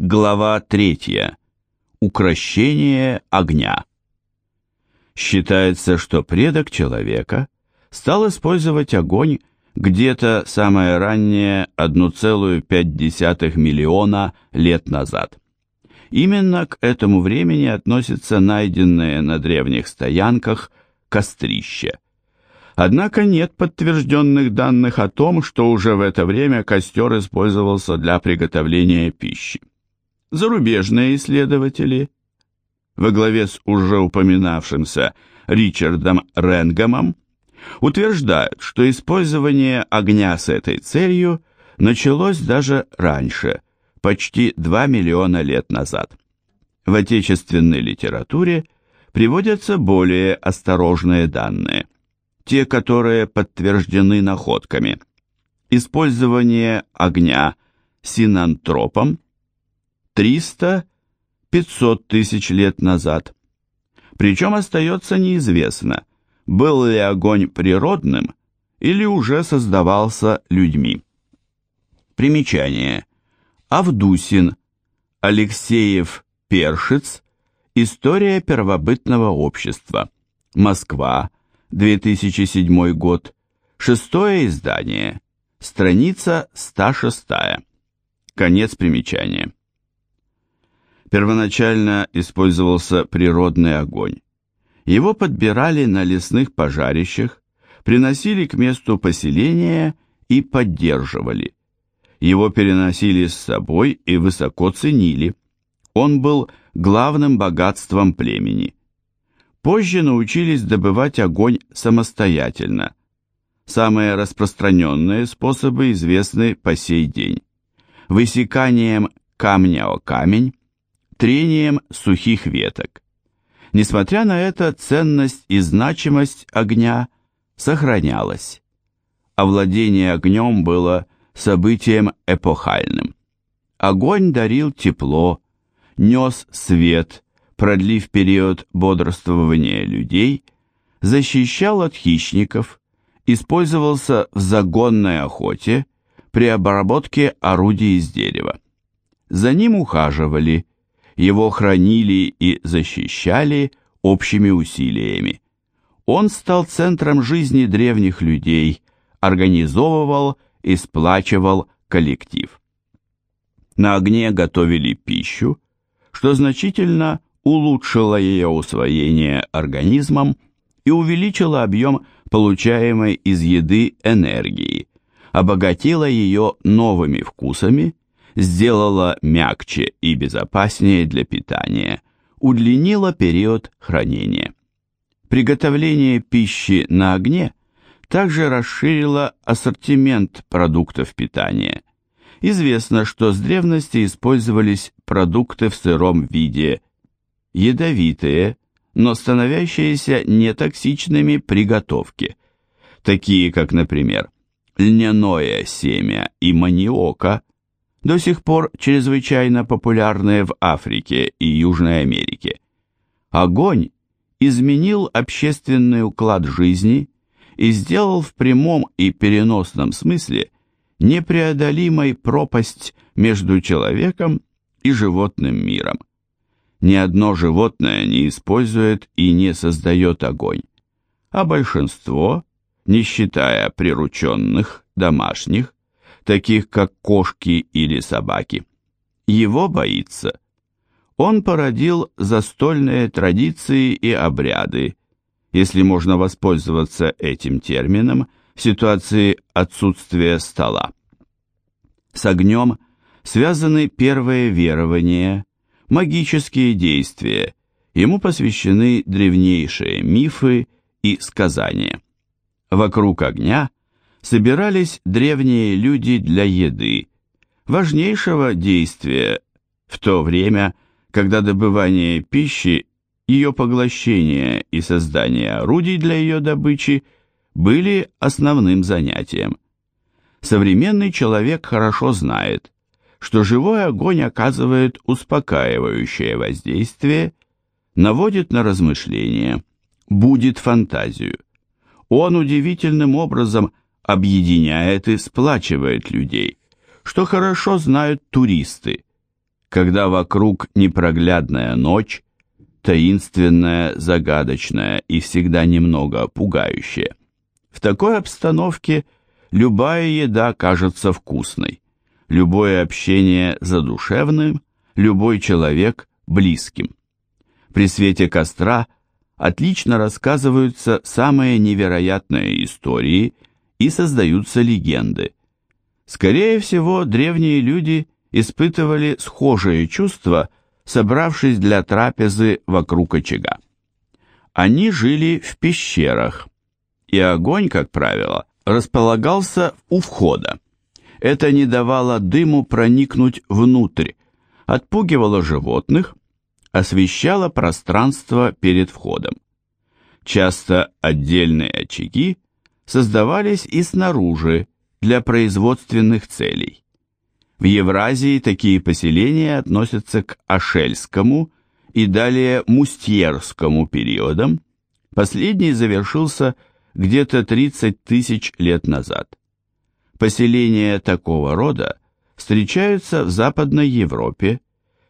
Глава 3. Укращение огня. Считается, что предок человека стал использовать огонь где-то самое раннее 1,5 миллиона лет назад. Именно к этому времени относятся найденные на древних стоянках кострища. Однако нет подтвержденных данных о том, что уже в это время костер использовался для приготовления пищи. Зарубежные исследователи во главе с уже упоминавшимся Ричардом Ренгамом утверждают, что использование огня с этой целью началось даже раньше, почти 2 миллиона лет назад. В отечественной литературе приводятся более осторожные данные, те, которые подтверждены находками. Использование огня синантропом 300-500 тысяч лет назад. Причем остается неизвестно, был ли огонь природным или уже создавался людьми. Примечание. Авдусин, Алексеев, Першиц, История первобытного общества. Москва, 2007 год. Шестое издание. Страница 106. Конец примечания. Первоначально использовался природный огонь. Его подбирали на лесных пожарищах, приносили к месту поселения и поддерживали. Его переносили с собой и высоко ценили. Он был главным богатством племени. Позже научились добывать огонь самостоятельно. Самые распространенные способы известны по сей день. Высеканием камня о камень, трением сухих веток. Несмотря на это, ценность и значимость огня сохранялась. Овладение огнем было событием эпохальным. Огонь дарил тепло, нес свет, продлив период бодрствования людей, защищал от хищников, использовался в загонной охоте при обработке орудий из дерева. За ним ухаживали, его хранили и защищали общими усилиями. Он стал центром жизни древних людей, организовывал и сплачивал коллектив. На огне готовили пищу, что значительно улучшило ее усвоение организмом и увеличило объем получаемой из еды энергии, обогатило ее новыми вкусами сделала мягче и безопаснее для питания, удлинила период хранения. Приготовление пищи на огне также расширило ассортимент продуктов питания. Известно, что с древности использовались продукты в сыром виде, ядовитые, но становящиеся нетоксичными при готовке, такие как, например, льняное семя и маниока, до сих пор чрезвычайно популярные в Африке и Южной Америке. Огонь изменил общественный уклад жизни и сделал в прямом и переносном смысле непреодолимой пропасть между человеком и животным миром. Ни одно животное не использует и не создает огонь, а большинство, не считая прирученных, домашних, таких как кошки или собаки. Его боится. Он породил застольные традиции и обряды, если можно воспользоваться этим термином в ситуации отсутствия стола. С огнем связаны первые верования, магические действия, ему посвящены древнейшие мифы и сказания. Вокруг огня собирались древние люди для еды, важнейшего действия в то время, когда добывание пищи, ее поглощение и создание орудий для ее добычи были основным занятием. Современный человек хорошо знает, что живой огонь оказывает успокаивающее воздействие, наводит на размышления, будет фантазию. Он удивительным образом объединяет и сплачивает людей, что хорошо знают туристы. когда вокруг непроглядная ночь, таинственная, загадочная и всегда немного пугающая. В такой обстановке любая еда кажется вкусной, любое общение задушевным, любой человек близким. При свете костра отлично рассказываются самые невероятные истории и создаются легенды. Скорее всего, древние люди испытывали схожие чувства, собравшись для трапезы вокруг очага. Они жили в пещерах, и огонь, как правило, располагался у входа. Это не давало дыму проникнуть внутрь, отпугивало животных, освещало пространство перед входом. Часто отдельные очаги создавались и снаружи для производственных целей. В Евразии такие поселения относятся к Ашельскому и далее Мустьерскому периодам. Последний завершился где-то 30 тысяч лет назад. Поселения такого рода встречаются в Западной Европе,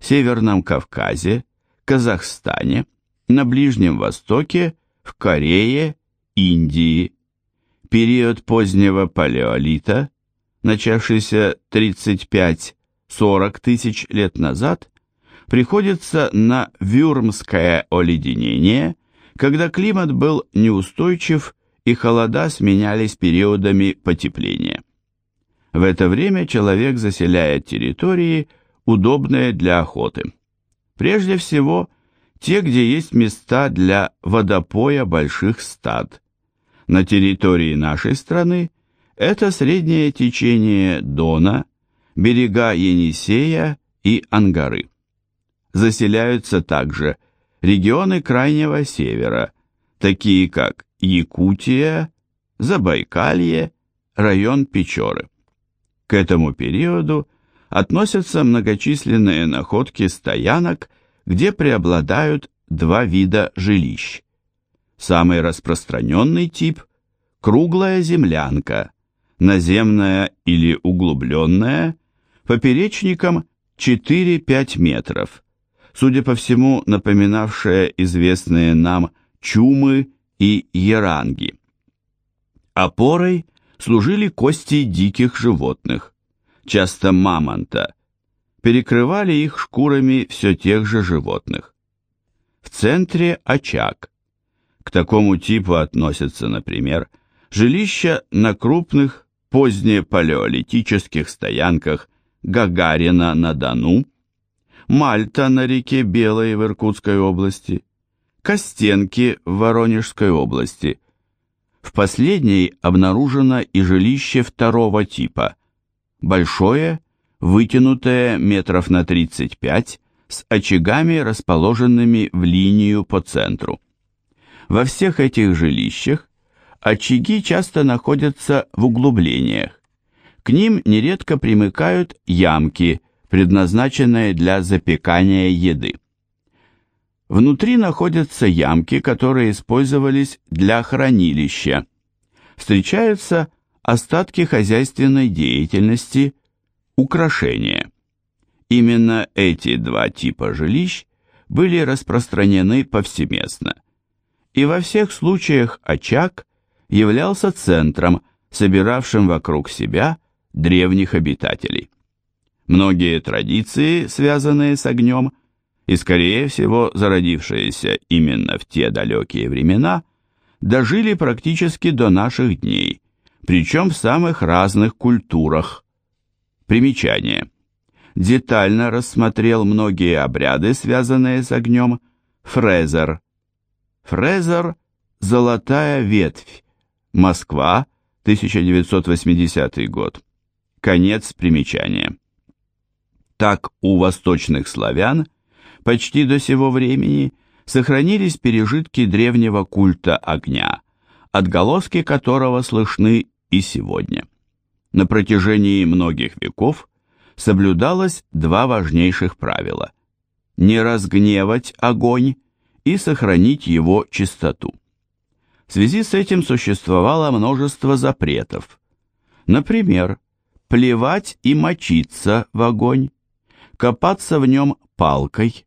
Северном Кавказе, Казахстане, на Ближнем Востоке, в Корее, Индии. Период позднего палеолита – начавшийся 35-40 тысяч лет назад, приходится на Вюрмское оледенение, когда климат был неустойчив и холода сменялись периодами потепления. В это время человек заселяет территории, удобные для охоты. Прежде всего, те, где есть места для водопоя больших стад. На территории нашей страны это среднее течение Дона, берега Енисея и Ангары. Заселяются также регионы Крайнего Севера, такие как Якутия, Забайкалье, район Печоры. К этому периоду относятся многочисленные находки стоянок, где преобладают два вида жилищ. Самый распространенный тип – круглая землянка – наземная или углубленная, поперечником 4-5 метров, судя по всему напоминавшая известные нам чумы и еранги. Опорой служили кости диких животных, часто мамонта, перекрывали их шкурами все тех же животных. В центре очаг. Такому типу относятся, например, жилища на крупных позднепалеолитических стоянках Гагарина на Дону, Мальта на реке Белой в Иркутской области, Костенки в Воронежской области. В последней обнаружено и жилище второго типа, большое, вытянутое метров на 35, с очагами, расположенными в линию по центру. Во всех этих жилищах Очаги часто находятся в углублениях. К ним нередко примыкают ямки, предназначенные для запекания еды. Внутри находятся ямки, которые использовались для хранилища. Встречаются остатки хозяйственной деятельности, украшения. Именно эти два типа жилищ были распространены повсеместно. И во всех случаях очаг являлся центром, собиравшим вокруг себя древних обитателей. Многие традиции, связанные с огнем, и, скорее всего, зародившиеся именно в те далекие времена, дожили практически до наших дней, причем в самых разных культурах. Примечание. Детально рассмотрел многие обряды, связанные с огнем, Фрезер. Фрезер – золотая ветвь, Москва, 1980 год. Конец примечания. Так у восточных славян почти до сего времени сохранились пережитки древнего культа огня, отголоски которого слышны и сегодня. На протяжении многих веков соблюдалось два важнейших правила – не разгневать огонь и сохранить его чистоту. В связи с этим существовало множество запретов. Например, плевать и мочиться в огонь, копаться в нем палкой,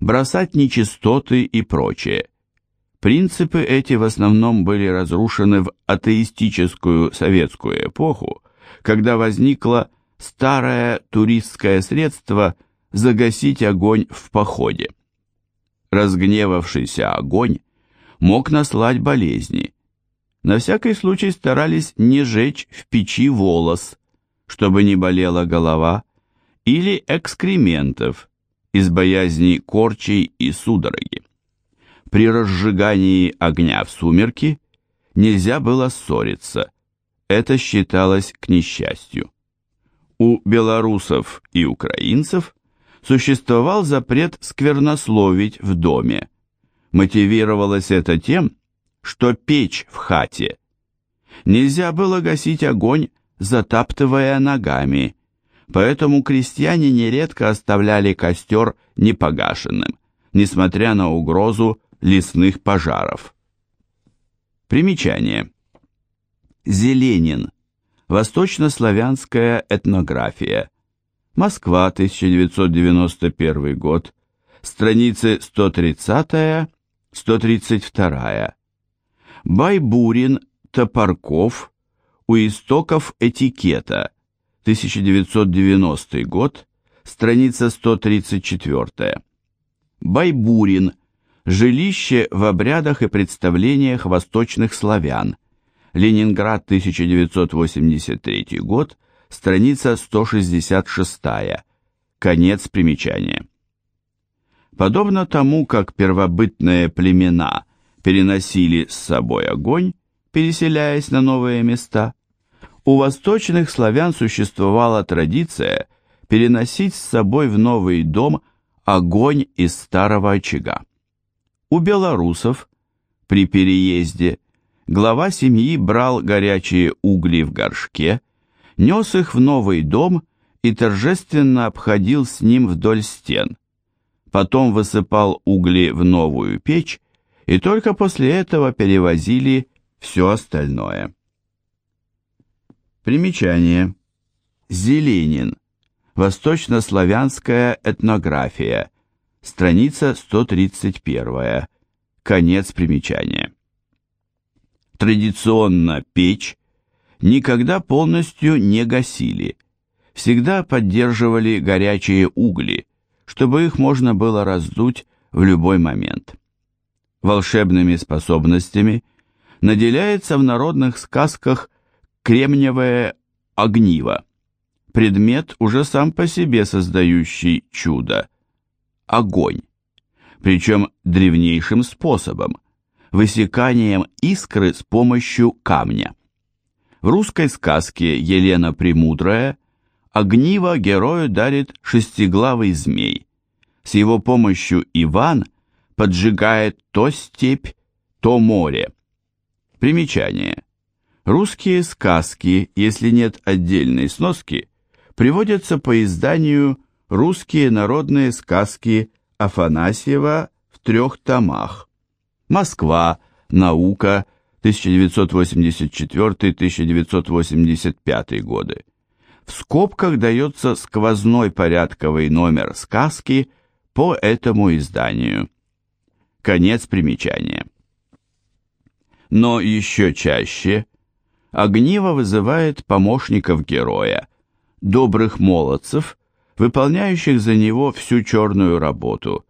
бросать нечистоты и прочее. Принципы эти в основном были разрушены в атеистическую советскую эпоху, когда возникло старое туристское средство загасить огонь в походе. Разгневавшийся огонь мог наслать болезни. На всякий случай старались не жечь в печи волос, чтобы не болела голова, или экскрементов из боязни корчей и судороги. При разжигании огня в сумерки нельзя было ссориться. Это считалось к несчастью. У белорусов и украинцев существовал запрет сквернословить в доме. Мотивировалось это тем, что печь в хате. Нельзя было гасить огонь, затаптывая ногами, поэтому крестьяне нередко оставляли костер непогашенным, несмотря на угрозу лесных пожаров. Примечание. Зеленин. Восточнославянская этнография. Москва, 1991 год. Страницы 130-132. Байбурин, Топорков. У истоков этикета. 1990 год. Страница 134. Байбурин. Жилище в обрядах и представлениях восточных славян. Ленинград, 1983 год, страница 166. Конец примечания. Подобно тому, как первобытные племена переносили с собой огонь, переселяясь на новые места, у восточных славян существовала традиция переносить с собой в новый дом огонь из старого очага. У белорусов при переезде глава семьи брал горячие угли в горшке, нес их в новый дом и торжественно обходил с ним вдоль стен. Потом высыпал угли в новую печь и только после этого перевозили все остальное. Примечание. Зеленин. Восточнославянская этнография. Страница 131. Конец примечания. Традиционно печь никогда полностью не гасили, всегда поддерживали горячие угли, чтобы их можно было раздуть в любой момент. Волшебными способностями наделяется в народных сказках кремниевое огниво, предмет, уже сам по себе создающий чудо – огонь, причем древнейшим способом – высеканием искры с помощью камня. В русской сказке «Елена Премудрая» огниво герою дарит шестиглавый змей. С его помощью Иван поджигает то степь, то море. Примечание. Русские сказки, если нет отдельной сноски, приводятся по изданию Русские народные сказки Афанасьева в трех томах. Москва. Наука. 1984-1985 годы. В скобках дается сквозной порядковый номер сказки по этому изданию. Конец примечания. Но еще чаще огниво вызывает помощников героя, добрых молодцев, выполняющих за него всю черную работу,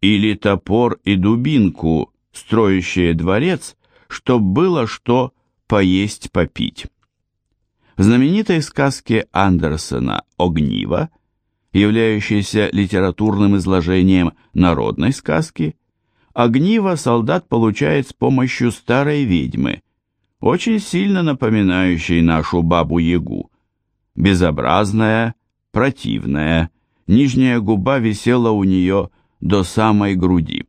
или топор и дубинку, строящие дворец, чтоб было что поесть-попить. В знаменитой сказке Андерсона «Огниво», являющейся литературным изложением народной сказки, огниво солдат получает с помощью старой ведьмы, очень сильно напоминающей нашу бабу-ягу. Безобразная, противная, нижняя губа висела у нее до самой груди.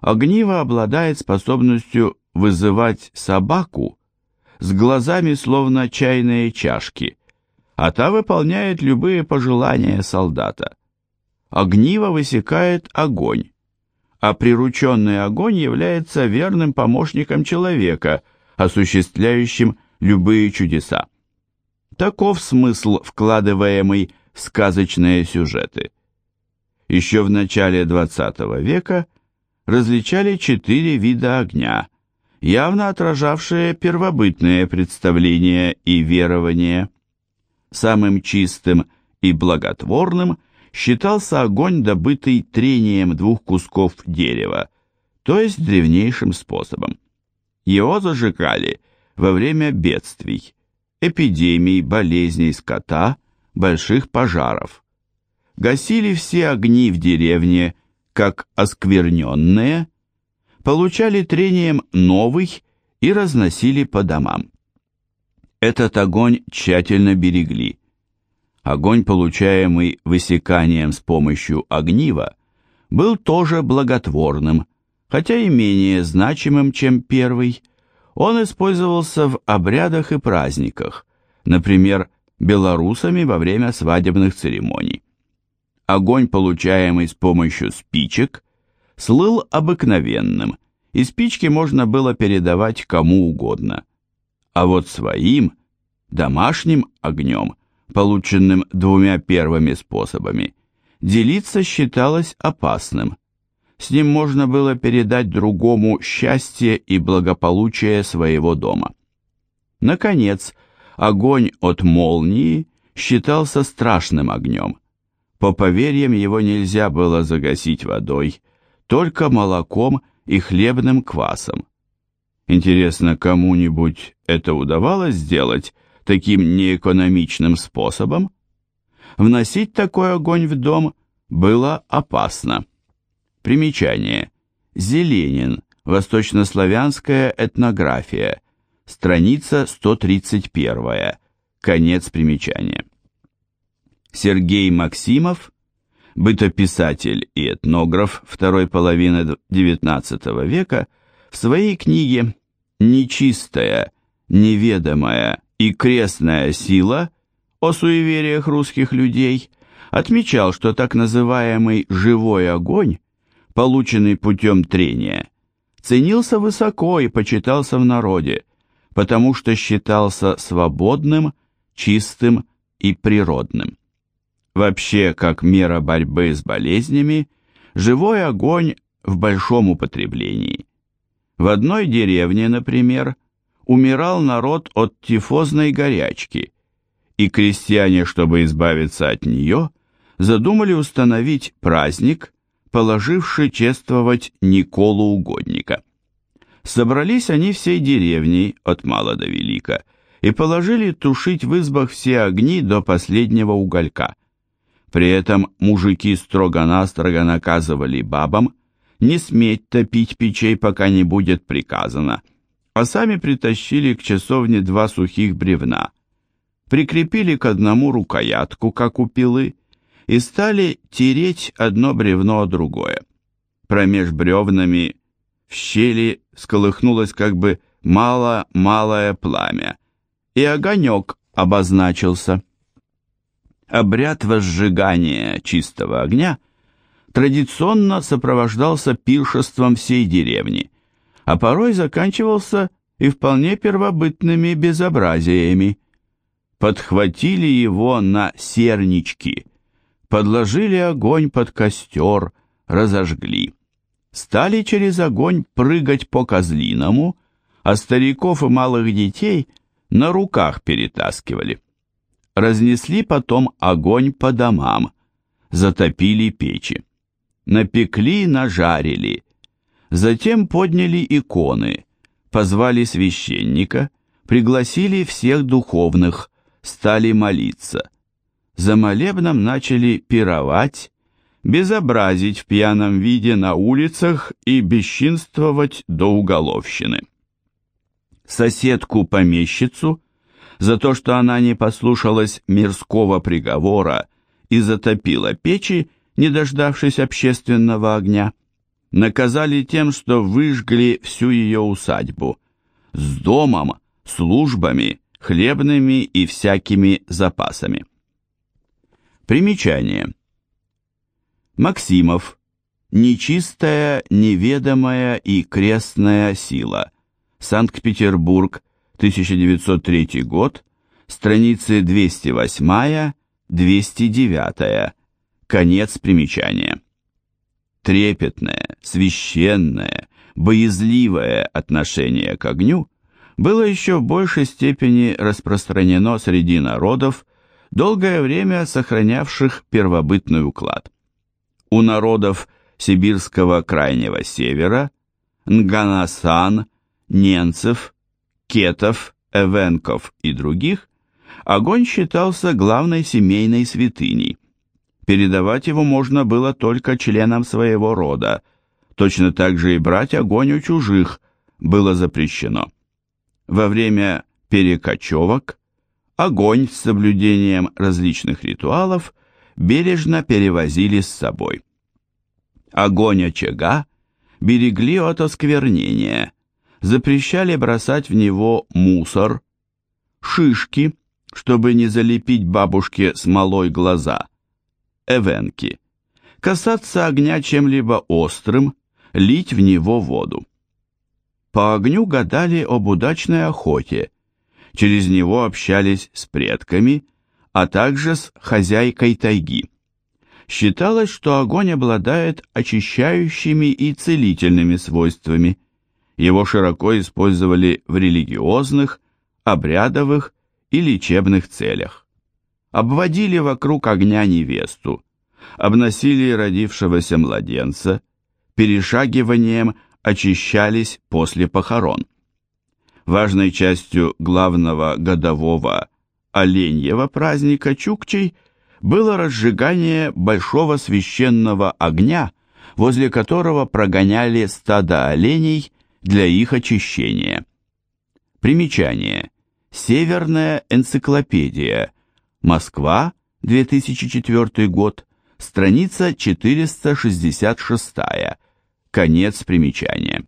Огниво обладает способностью вызывать собаку с глазами словно чайные чашки, а та выполняет любые пожелания солдата. Огниво высекает огонь, а прирученный огонь является верным помощником человека, осуществляющим любые чудеса. Таков смысл, вкладываемый в сказочные сюжеты. Еще в начале XX века различали четыре вида огня, явно отражавшие первобытные представления и верования. Самым чистым и благотворным считался огонь, добытый трением двух кусков дерева, то есть древнейшим способом. Его зажигали во время бедствий, эпидемий, болезней скота, больших пожаров. Гасили все огни в деревне, как оскверненные, получали трением новый и разносили по домам. Этот огонь тщательно берегли. Огонь, получаемый высеканием с помощью огнива, был тоже благотворным, хотя и менее значимым, чем первый. Он использовался в обрядах и праздниках, например, белорусами во время свадебных церемоний. Огонь, получаемый с помощью спичек, слыл обыкновенным, и спички можно было передавать кому угодно. А вот своим, домашним огнем, полученным двумя первыми способами, делиться считалось опасным. С ним можно было передать другому счастье и благополучие своего дома. Наконец, огонь от молнии считался страшным огнем. По поверьям его нельзя было загасить водой, только молоком и хлебным квасом. Интересно, кому-нибудь это удавалось сделать таким неэкономичным способом? Вносить такой огонь в дом было опасно. Примечание. Зеленин. Восточнославянская этнография. Страница 131. Конец примечания. Сергей Максимов бытописатель и этнограф второй половины XIX века, в своей книге «Нечистая, неведомая и крестная сила» о суевериях русских людей отмечал, что так называемый «живой огонь», полученный путем трения, ценился высоко и почитался в народе, потому что считался свободным, чистым и природным. Вообще, как мера борьбы с болезнями, живой огонь в большом употреблении. В одной деревне, например, умирал народ от тифозной горячки, и крестьяне, чтобы избавиться от нее, задумали установить праздник, положивший чествовать Николу Угодника. Собрались они всей деревней от мала до велика и положили тушить в избах все огни до последнего уголька – при этом мужики строго-настрого наказывали бабам не сметь топить печей, пока не будет приказано, а сами притащили к часовне два сухих бревна, прикрепили к одному рукоятку, как у пилы, и стали тереть одно бревно о другое. Промеж бревнами в щели сколыхнулось как бы мало-малое пламя, и огонек обозначился обряд возжигания чистого огня традиционно сопровождался пиршеством всей деревни, а порой заканчивался и вполне первобытными безобразиями. Подхватили его на сернички, подложили огонь под костер, разожгли. Стали через огонь прыгать по козлиному, а стариков и малых детей на руках перетаскивали разнесли потом огонь по домам, затопили печи, напекли, нажарили, затем подняли иконы, позвали священника, пригласили всех духовных, стали молиться. За молебном начали пировать, безобразить в пьяном виде на улицах и бесчинствовать до уголовщины. Соседку-помещицу за то, что она не послушалась мирского приговора и затопила печи, не дождавшись общественного огня, наказали тем, что выжгли всю ее усадьбу с домом, службами, хлебными и всякими запасами. Примечание. Максимов. Нечистая, неведомая и крестная сила. Санкт-Петербург, 1903 год, страницы 208, 209. Конец примечания. Трепетное, священное, боязливое отношение к огню было еще в большей степени распространено среди народов, долгое время сохранявших первобытный уклад. У народов сибирского крайнего севера, Нганасан, Ненцев, Кетов, Эвенков и других, огонь считался главной семейной святыней. Передавать его можно было только членам своего рода, точно так же и брать огонь у чужих было запрещено. Во время перекочевок огонь с соблюдением различных ритуалов бережно перевозили с собой. Огонь очага берегли от осквернения, запрещали бросать в него мусор, шишки, чтобы не залепить бабушке смолой глаза, эвенки, касаться огня чем-либо острым, лить в него воду. По огню гадали об удачной охоте, через него общались с предками, а также с хозяйкой тайги. Считалось, что огонь обладает очищающими и целительными свойствами. Его широко использовали в религиозных, обрядовых и лечебных целях. Обводили вокруг огня невесту, обносили родившегося младенца, перешагиванием очищались после похорон. Важной частью главного годового оленьего праздника Чукчей было разжигание большого священного огня, возле которого прогоняли стадо оленей для их очищения. Примечание. Северная энциклопедия. Москва, 2004 год. Страница 466. Конец примечания.